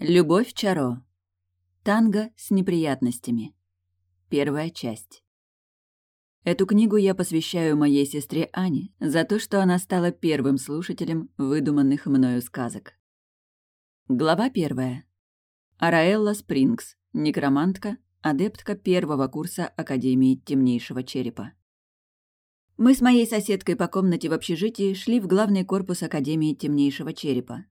Любовь Чаро. Танго с неприятностями. Первая часть. Эту книгу я посвящаю моей сестре Ане за то, что она стала первым слушателем выдуманных мною сказок. Глава первая. Араэлла Спрингс, некромантка, адептка первого курса Академии Темнейшего Черепа. Мы с моей соседкой по комнате в общежитии шли в главный корпус Академии Темнейшего Черепа.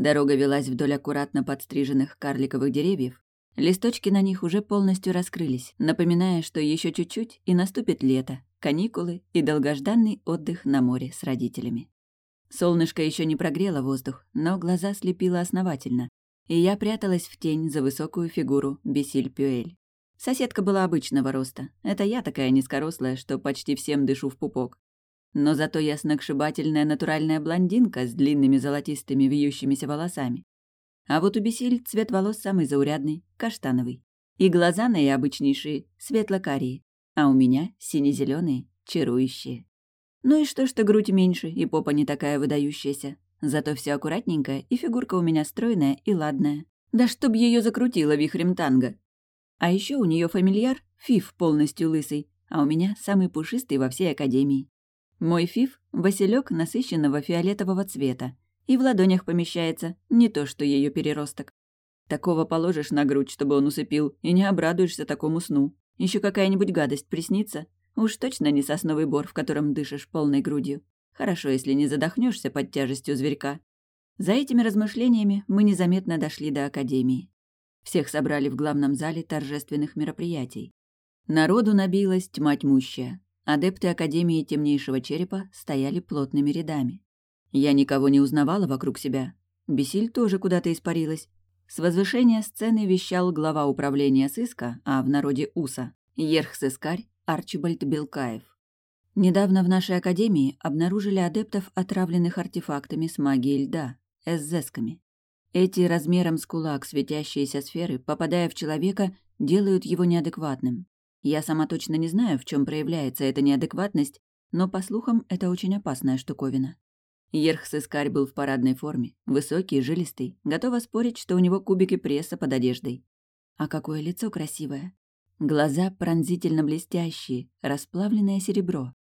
Дорога велась вдоль аккуратно подстриженных карликовых деревьев. Листочки на них уже полностью раскрылись, напоминая, что еще чуть-чуть и наступит лето, каникулы и долгожданный отдых на море с родителями. Солнышко еще не прогрело воздух, но глаза слепило основательно, и я пряталась в тень за высокую фигуру Бесиль Пюэль. Соседка была обычного роста. Это я такая низкорослая, что почти всем дышу в пупок. Но зато я сногсшибательная натуральная блондинка с длинными золотистыми вьющимися волосами. А вот у Бесиль цвет волос самый заурядный, каштановый. И глаза наиобычнейшие, светло-карие. А у меня сине зеленые чарующие. Ну и что, что грудь меньше и попа не такая выдающаяся. Зато все аккуратненько, и фигурка у меня стройная и ладная. Да чтоб ее закрутило вихрем танго. А еще у нее фамильяр Фиф полностью лысый, а у меня самый пушистый во всей академии. Мой фиф — василек насыщенного фиолетового цвета, и в ладонях помещается, не то что ее переросток. Такого положишь на грудь, чтобы он усыпил, и не обрадуешься такому сну. Еще какая-нибудь гадость приснится. Уж точно не сосновый бор, в котором дышишь полной грудью. Хорошо, если не задохнешься под тяжестью зверька. За этими размышлениями мы незаметно дошли до академии. Всех собрали в главном зале торжественных мероприятий. Народу набилась тьма тьмущая. Адепты Академии Темнейшего Черепа стояли плотными рядами. Я никого не узнавала вокруг себя. Бесиль тоже куда-то испарилась. С возвышения сцены вещал глава управления сыска, а в народе УСА, Ерх-сыскарь Арчибальд Белкаев. Недавно в нашей академии обнаружили адептов, отравленных артефактами с магией льда, эсзесками. Эти размером с кулак светящиеся сферы, попадая в человека, делают его неадекватным. Я сама точно не знаю, в чем проявляется эта неадекватность, но, по слухам, это очень опасная штуковина. Ерх-сыскарь был в парадной форме, высокий, жилистый, готова спорить, что у него кубики пресса под одеждой. А какое лицо красивое. Глаза пронзительно блестящие, расплавленное серебро.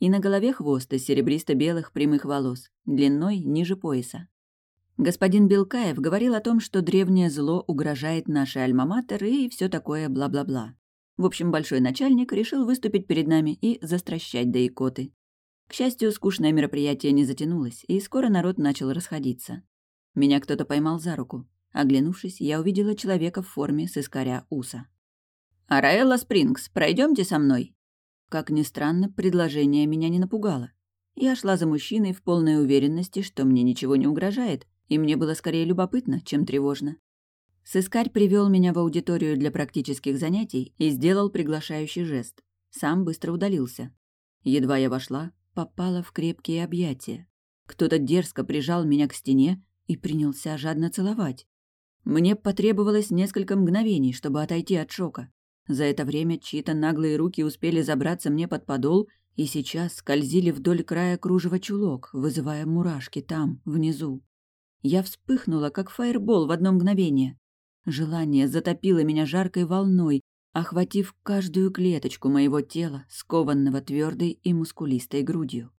И на голове хвост из серебристо-белых прямых волос, длиной ниже пояса. Господин Белкаев говорил о том, что древнее зло угрожает нашей альма-матер и все такое бла-бла-бла. В общем, большой начальник решил выступить перед нами и застращать до икоты. К счастью, скучное мероприятие не затянулось, и скоро народ начал расходиться. Меня кто-то поймал за руку. Оглянувшись, я увидела человека в форме с искоря уса. «Араэлла Спрингс, пройдемте со мной!» Как ни странно, предложение меня не напугало. Я шла за мужчиной в полной уверенности, что мне ничего не угрожает, и мне было скорее любопытно, чем тревожно. Сыскарь привел меня в аудиторию для практических занятий и сделал приглашающий жест. Сам быстро удалился. Едва я вошла, попала в крепкие объятия. Кто-то дерзко прижал меня к стене и принялся жадно целовать. Мне потребовалось несколько мгновений, чтобы отойти от шока. За это время чьи-то наглые руки успели забраться мне под подол и сейчас скользили вдоль края кружева чулок, вызывая мурашки там, внизу. Я вспыхнула, как фаербол в одно мгновение. Желание затопило меня жаркой волной, охватив каждую клеточку моего тела, скованного твердой и мускулистой грудью.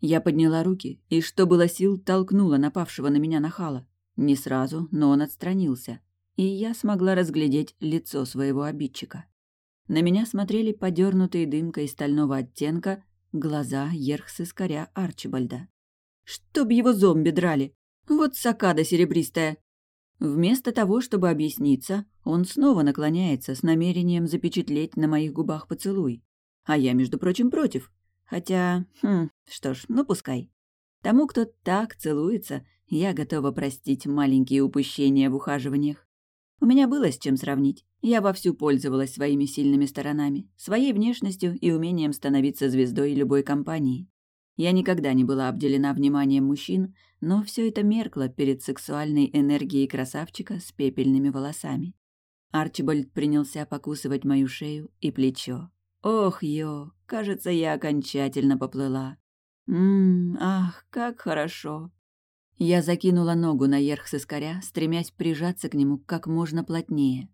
Я подняла руки и, что было сил, толкнула напавшего на меня нахала. Не сразу, но он отстранился, и я смогла разглядеть лицо своего обидчика. На меня смотрели подернутые дымкой стального оттенка глаза ерхсыскаря Арчибальда. «Чтоб его зомби драли! Вот сакада серебристая!» Вместо того, чтобы объясниться, он снова наклоняется с намерением запечатлеть на моих губах поцелуй. А я, между прочим, против. Хотя, хм, что ж, ну пускай. Тому, кто так целуется, я готова простить маленькие упущения в ухаживаниях. У меня было с чем сравнить. Я вовсю пользовалась своими сильными сторонами, своей внешностью и умением становиться звездой любой компании. Я никогда не была обделена вниманием мужчин, но все это меркло перед сексуальной энергией красавчика с пепельными волосами. Арчибальд принялся покусывать мою шею и плечо. Ох, ё, кажется, я окончательно поплыла. Ммм, ах, как хорошо. Я закинула ногу наверх с искоря, стремясь прижаться к нему как можно плотнее.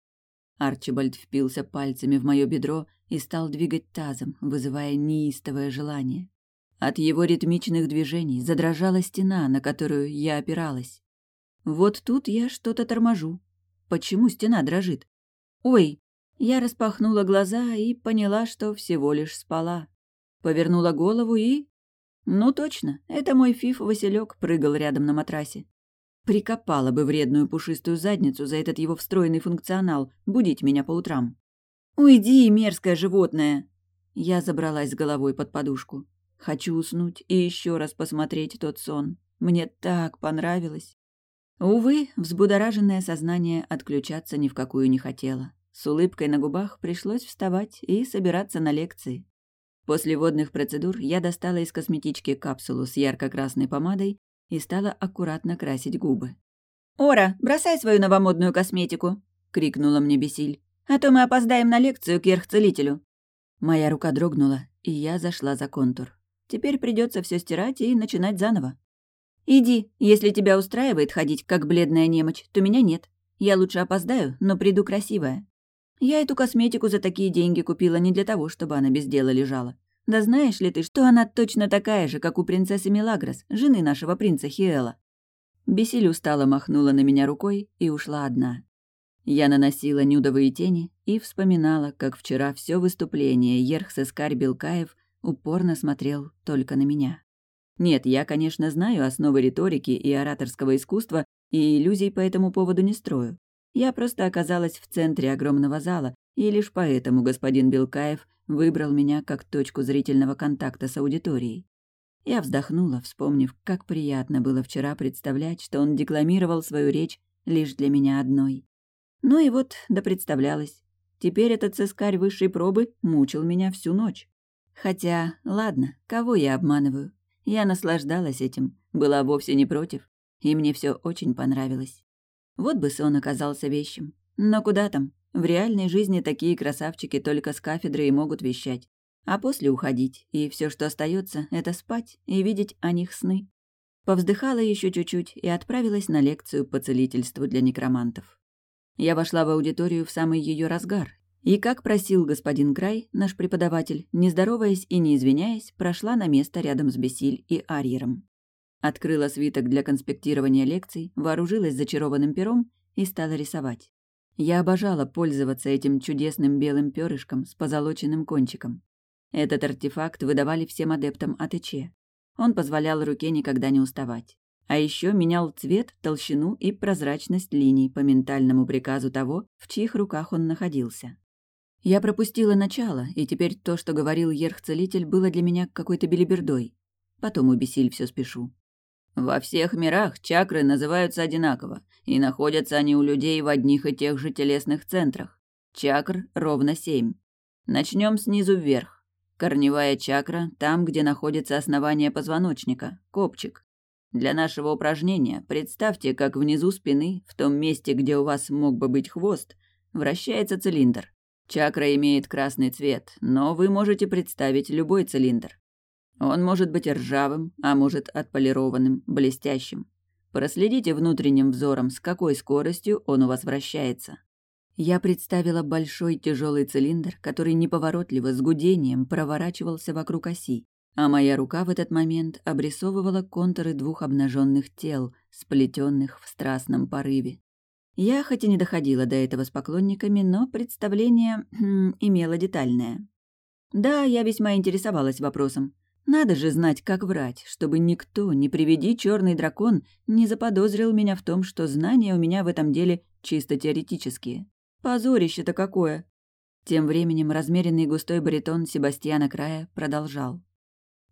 Арчибальд впился пальцами в мое бедро и стал двигать тазом, вызывая неистовое желание. От его ритмичных движений задрожала стена, на которую я опиралась. Вот тут я что-то торможу. Почему стена дрожит? Ой! Я распахнула глаза и поняла, что всего лишь спала. Повернула голову и... Ну точно, это мой фиф Василек прыгал рядом на матрасе. Прикопала бы вредную пушистую задницу за этот его встроенный функционал, будить меня по утрам. «Уйди, мерзкое животное!» Я забралась головой под подушку. Хочу уснуть и еще раз посмотреть тот сон. Мне так понравилось. Увы, взбудораженное сознание отключаться ни в какую не хотело. С улыбкой на губах пришлось вставать и собираться на лекции. После водных процедур я достала из косметички капсулу с ярко-красной помадой и стала аккуратно красить губы. «Ора, бросай свою новомодную косметику!» — крикнула мне Бесиль. «А то мы опоздаем на лекцию к ерхцелителю». Моя рука дрогнула, и я зашла за контур. Теперь придется все стирать и начинать заново. «Иди, если тебя устраивает ходить, как бледная немочь, то меня нет. Я лучше опоздаю, но приду красивая. Я эту косметику за такие деньги купила не для того, чтобы она без дела лежала. Да знаешь ли ты, что она точно такая же, как у принцессы Мелагрос, жены нашего принца Хиэла?» Бесиль устало махнула на меня рукой и ушла одна. Я наносила нюдовые тени и вспоминала, как вчера все выступление Ерхсескарь Белкаев упорно смотрел только на меня. Нет, я, конечно, знаю основы риторики и ораторского искусства, и иллюзий по этому поводу не строю. Я просто оказалась в центре огромного зала, и лишь поэтому господин Белкаев выбрал меня как точку зрительного контакта с аудиторией. Я вздохнула, вспомнив, как приятно было вчера представлять, что он декламировал свою речь лишь для меня одной. Ну и вот, да представлялась. Теперь этот сыскарь высшей пробы мучил меня всю ночь. Хотя, ладно, кого я обманываю? Я наслаждалась этим, была вовсе не против, и мне все очень понравилось. Вот бы сон оказался вещим. Но куда там? В реальной жизни такие красавчики только с кафедры и могут вещать. А после уходить, и все, что остается, это спать и видеть о них сны. Повздыхала еще чуть-чуть и отправилась на лекцию по целительству для некромантов. Я вошла в аудиторию в самый ее разгар, и, как просил господин Край, наш преподаватель, не здороваясь и не извиняясь, прошла на место рядом с Бесиль и Арьером. Открыла свиток для конспектирования лекций, вооружилась зачарованным пером и стала рисовать. Я обожала пользоваться этим чудесным белым перышком с позолоченным кончиком. Этот артефакт выдавали всем адептам АТЧ. Он позволял руке никогда не уставать. А еще менял цвет, толщину и прозрачность линий по ментальному приказу того, в чьих руках он находился. Я пропустила начало, и теперь то, что говорил Ерх-целитель, было для меня какой-то белибердой. Потом у Бесиль все спешу. Во всех мирах чакры называются одинаково, и находятся они у людей в одних и тех же телесных центрах. Чакр ровно семь. Начнем снизу вверх. Корневая чакра там, где находится основание позвоночника, копчик. Для нашего упражнения представьте, как внизу спины, в том месте, где у вас мог бы быть хвост, вращается цилиндр. Чакра имеет красный цвет, но вы можете представить любой цилиндр. Он может быть ржавым, а может отполированным, блестящим. Проследите внутренним взором, с какой скоростью он у вас вращается. Я представила большой тяжелый цилиндр, который неповоротливо с гудением проворачивался вокруг оси а моя рука в этот момент обрисовывала контуры двух обнаженных тел, сплетенных в страстном порыве. Я хоть и не доходила до этого с поклонниками, но представление хм, имело детальное. Да, я весьма интересовалась вопросом. Надо же знать, как врать, чтобы никто, не приведи черный дракон, не заподозрил меня в том, что знания у меня в этом деле чисто теоретические. Позорище-то какое! Тем временем размеренный густой баритон Себастьяна Края продолжал.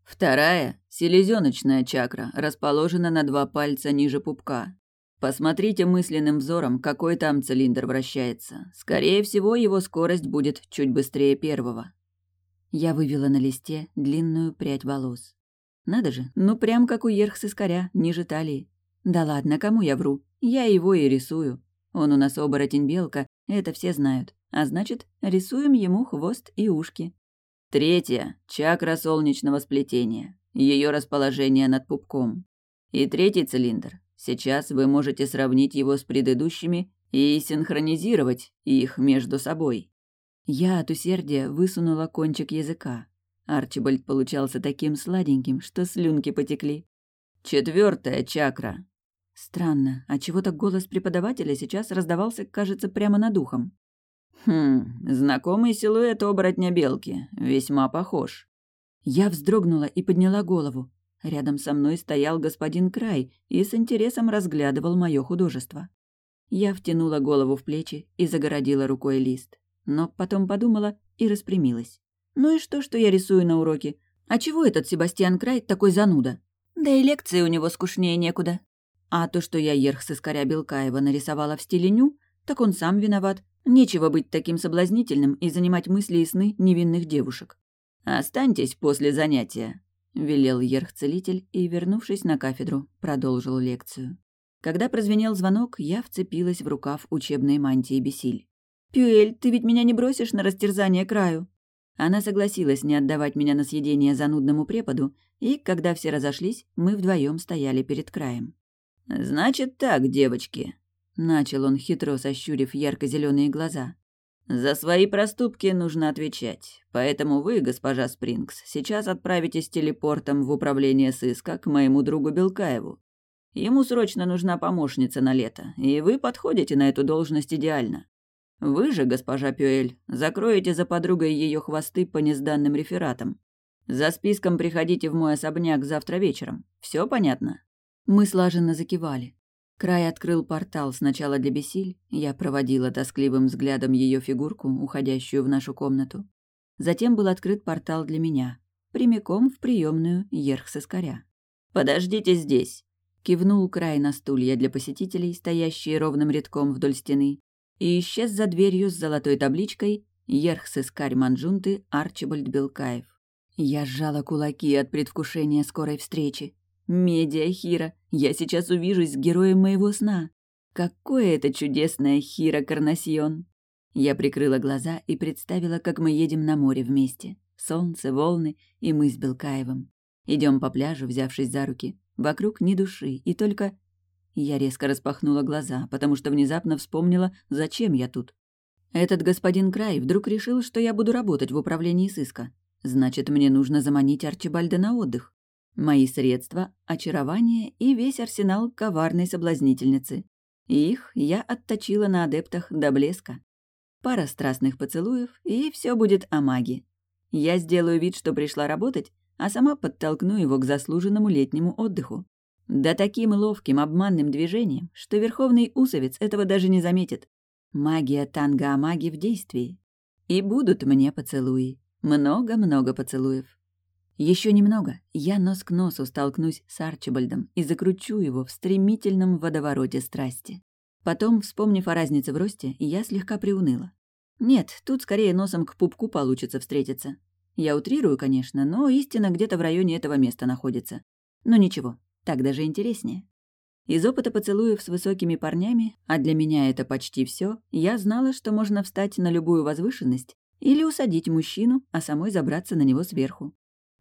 Вторая, селезеночная чакра, расположена на два пальца ниже пупка. Посмотрите мысленным взором, какой там цилиндр вращается. Скорее всего, его скорость будет чуть быстрее первого. Я вывела на листе длинную прядь волос. Надо же, ну прям как у Ерхс-искоря, ниже талии. Да ладно, кому я вру? Я его и рисую. Он у нас оборотень-белка, это все знают. А значит, рисуем ему хвост и ушки. Третья – чакра солнечного сплетения, ее расположение над пупком. И третий цилиндр Сейчас вы можете сравнить его с предыдущими и синхронизировать их между собой. Я от усердия высунула кончик языка. Арчибальд получался таким сладеньким, что слюнки потекли. Четвертая чакра. Странно, а чего так голос преподавателя сейчас раздавался, кажется, прямо над ухом. Хм, знакомый силуэт оборотня белки, весьма похож. Я вздрогнула и подняла голову. Рядом со мной стоял господин Край и с интересом разглядывал мое художество. Я втянула голову в плечи и загородила рукой лист. Но потом подумала и распрямилась. Ну и что, что я рисую на уроке? А чего этот Себастьян Край такой зануда? Да и лекции у него скучнее некуда. А то, что я ерх с искоря Белкаева нарисовала в стиле ню, так он сам виноват. Нечего быть таким соблазнительным и занимать мысли и сны невинных девушек. «Останьтесь после занятия», — велел ерх-целитель и, вернувшись на кафедру, продолжил лекцию. Когда прозвенел звонок, я вцепилась в рукав учебной мантии Бесиль. «Пюэль, ты ведь меня не бросишь на растерзание краю?» Она согласилась не отдавать меня на съедение занудному преподу, и, когда все разошлись, мы вдвоем стояли перед краем. «Значит так, девочки», — начал он, хитро сощурив ярко зеленые глаза. «За свои проступки нужно отвечать, поэтому вы, госпожа Спрингс, сейчас отправитесь телепортом в управление сыска к моему другу Белкаеву. Ему срочно нужна помощница на лето, и вы подходите на эту должность идеально. Вы же, госпожа Пюэль, закроете за подругой ее хвосты по несданным рефератам. За списком приходите в мой особняк завтра вечером. Все понятно?» Мы слаженно закивали. Край открыл портал сначала для Бесиль, я проводила тоскливым взглядом ее фигурку, уходящую в нашу комнату. Затем был открыт портал для меня, прямиком в приемную Ерхсискаря. «Подождите здесь!» Кивнул край на стулья для посетителей, стоящие ровным рядком вдоль стены, и исчез за дверью с золотой табличкой «Ерхсыскарь Манджунты Арчибальд Белкаев». Я сжала кулаки от предвкушения скорой встречи. «Медиа, Хира, я сейчас увижусь с героем моего сна. Какое это чудесное Хира Карнасьон!» Я прикрыла глаза и представила, как мы едем на море вместе. Солнце, волны и мы с Белкаевым. Идем по пляжу, взявшись за руки. Вокруг ни души, и только я резко распахнула глаза, потому что внезапно вспомнила, зачем я тут. Этот господин Край вдруг решил, что я буду работать в управлении сыска. Значит, мне нужно заманить Арчибальда на отдых. Мои средства — очарование и весь арсенал коварной соблазнительницы. их я отточила на адептах до блеска. Пара страстных поцелуев, и все будет о маге. Я сделаю вид, что пришла работать, а сама подтолкну его к заслуженному летнему отдыху. Да таким ловким обманным движением, что верховный усовец этого даже не заметит. Магия танго-амаги в действии. И будут мне поцелуи. Много-много поцелуев. Еще немного, я нос к носу столкнусь с Арчибальдом и закручу его в стремительном водовороте страсти. Потом, вспомнив о разнице в росте, я слегка приуныла. Нет, тут скорее носом к пупку получится встретиться. Я утрирую, конечно, но истина где-то в районе этого места находится. Но ничего, так даже интереснее. Из опыта поцелуев с высокими парнями, а для меня это почти все, я знала, что можно встать на любую возвышенность или усадить мужчину, а самой забраться на него сверху.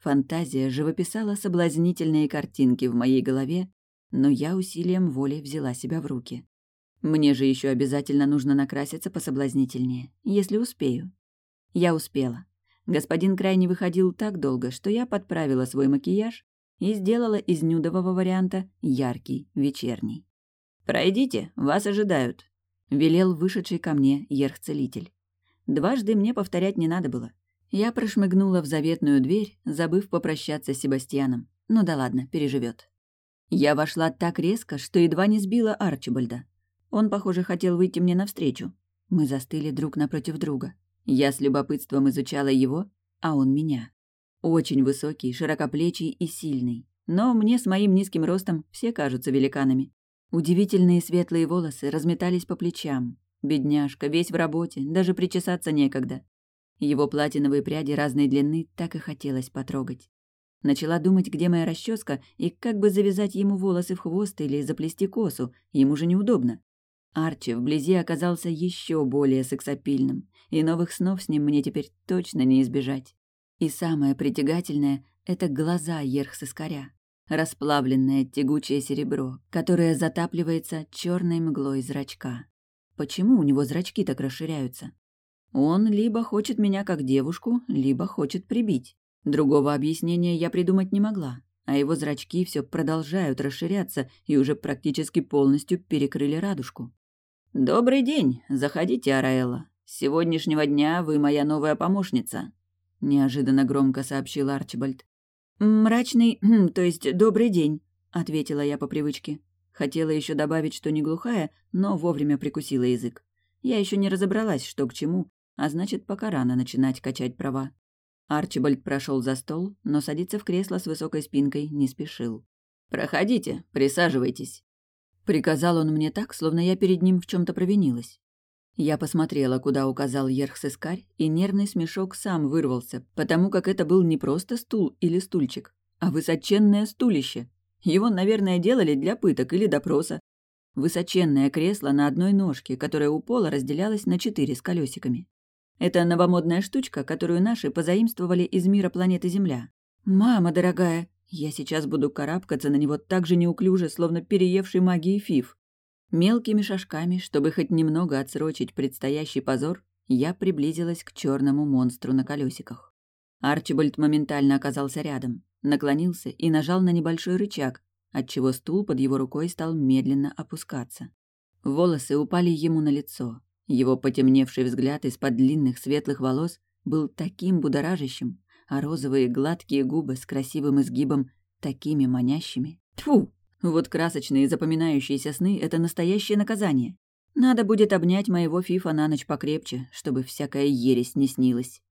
Фантазия живописала соблазнительные картинки в моей голове, но я усилием воли взяла себя в руки. Мне же еще обязательно нужно накраситься пособлазнительнее, если успею. Я успела. Господин крайне выходил так долго, что я подправила свой макияж и сделала из нюдового варианта яркий, вечерний. «Пройдите, вас ожидают», — велел вышедший ко мне ерх-целитель. Дважды мне повторять не надо было. Я прошмыгнула в заветную дверь, забыв попрощаться с Себастьяном. Ну да ладно, переживет. Я вошла так резко, что едва не сбила Арчибальда. Он, похоже, хотел выйти мне навстречу. Мы застыли друг напротив друга. Я с любопытством изучала его, а он меня. Очень высокий, широкоплечий и сильный. Но мне с моим низким ростом все кажутся великанами. Удивительные светлые волосы разметались по плечам. Бедняжка, весь в работе, даже причесаться некогда. Его платиновые пряди разной длины так и хотелось потрогать. Начала думать, где моя расческа и как бы завязать ему волосы в хвост или заплести косу, ему же неудобно. Арчи вблизи оказался еще более сексапильным, и новых снов с ним мне теперь точно не избежать. И самое притягательное — это глаза Ерхсискаря. расплавленное тягучее серебро, которое затапливается черной мглой зрачка. Почему у него зрачки так расширяются? Он либо хочет меня как девушку, либо хочет прибить. Другого объяснения я придумать не могла, а его зрачки все продолжают расширяться и уже практически полностью перекрыли радужку. «Добрый день! Заходите, Араэлла. С сегодняшнего дня вы моя новая помощница», — неожиданно громко сообщил Арчибальд. «Мрачный, то есть добрый день», — ответила я по привычке. Хотела еще добавить, что не глухая, но вовремя прикусила язык. Я еще не разобралась, что к чему, а значит, пока рано начинать качать права. Арчибальд прошел за стол, но садиться в кресло с высокой спинкой не спешил. «Проходите, присаживайтесь», — приказал он мне так, словно я перед ним в чем то провинилась. Я посмотрела, куда указал Ерхсискарь, и нервный смешок сам вырвался, потому как это был не просто стул или стульчик, а высоченное стулище. Его, наверное, делали для пыток или допроса. Высоченное кресло на одной ножке, которое у пола разделялось на четыре с колесиками. Это новомодная штучка, которую наши позаимствовали из мира планеты Земля. «Мама дорогая, я сейчас буду карабкаться на него так же неуклюже, словно переевший магии фиф». Мелкими шажками, чтобы хоть немного отсрочить предстоящий позор, я приблизилась к черному монстру на колесиках. Арчибальд моментально оказался рядом, наклонился и нажал на небольшой рычаг, отчего стул под его рукой стал медленно опускаться. Волосы упали ему на лицо. Его потемневший взгляд из-под длинных светлых волос был таким будоражащим, а розовые гладкие губы с красивым изгибом такими манящими. Тьфу! Вот красочные запоминающиеся сны — это настоящее наказание. Надо будет обнять моего фифа на ночь покрепче, чтобы всякая ересь не снилась.